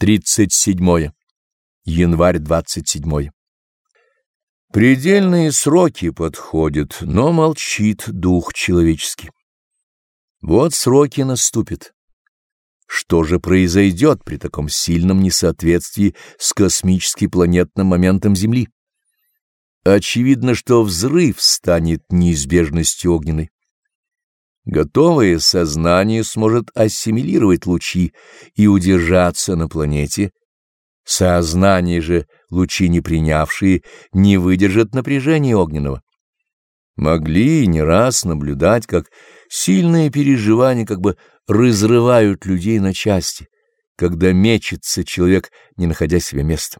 37. Январь 27. Предельные сроки подходят, но молчит дух человеческий. Вот сроки наступят. Что же произойдет при таком сильном несоответствии с космически-планетным моментом Земли? Очевидно, что взрыв станет неизбежностью огненной. Готовое сознание сможет ассимилировать лучи и удержаться на планете. Сознание же, лучи не принявшие, не выдержат напряжения огненного. Могли не раз наблюдать, как сильные переживания как бы разрывают людей на части, когда мечется человек, не находя себе места.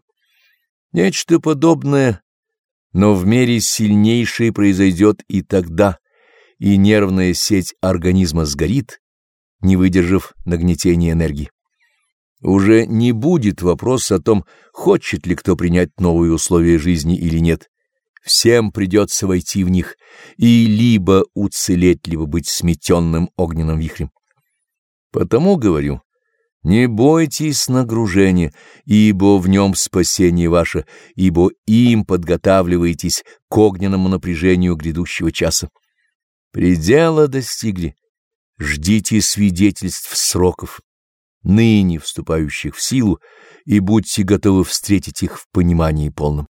Нечто подобное, но в мере сильнейшее произойдет и тогда, и нервная сеть организма сгорит, не выдержав нагнетения энергии. Уже не будет вопроса о том, хочет ли кто принять новые условия жизни или нет. Всем придется войти в них и либо уцелеть, либо быть сметенным огненным вихрем. Потому говорю, не бойтесь нагружения, ибо в нем спасение ваше, ибо им подготавливаетесь к огненному напряжению грядущего часа. Предела достигли. Ждите свидетельств сроков, ныне вступающих в силу, и будьте готовы встретить их в понимании полном.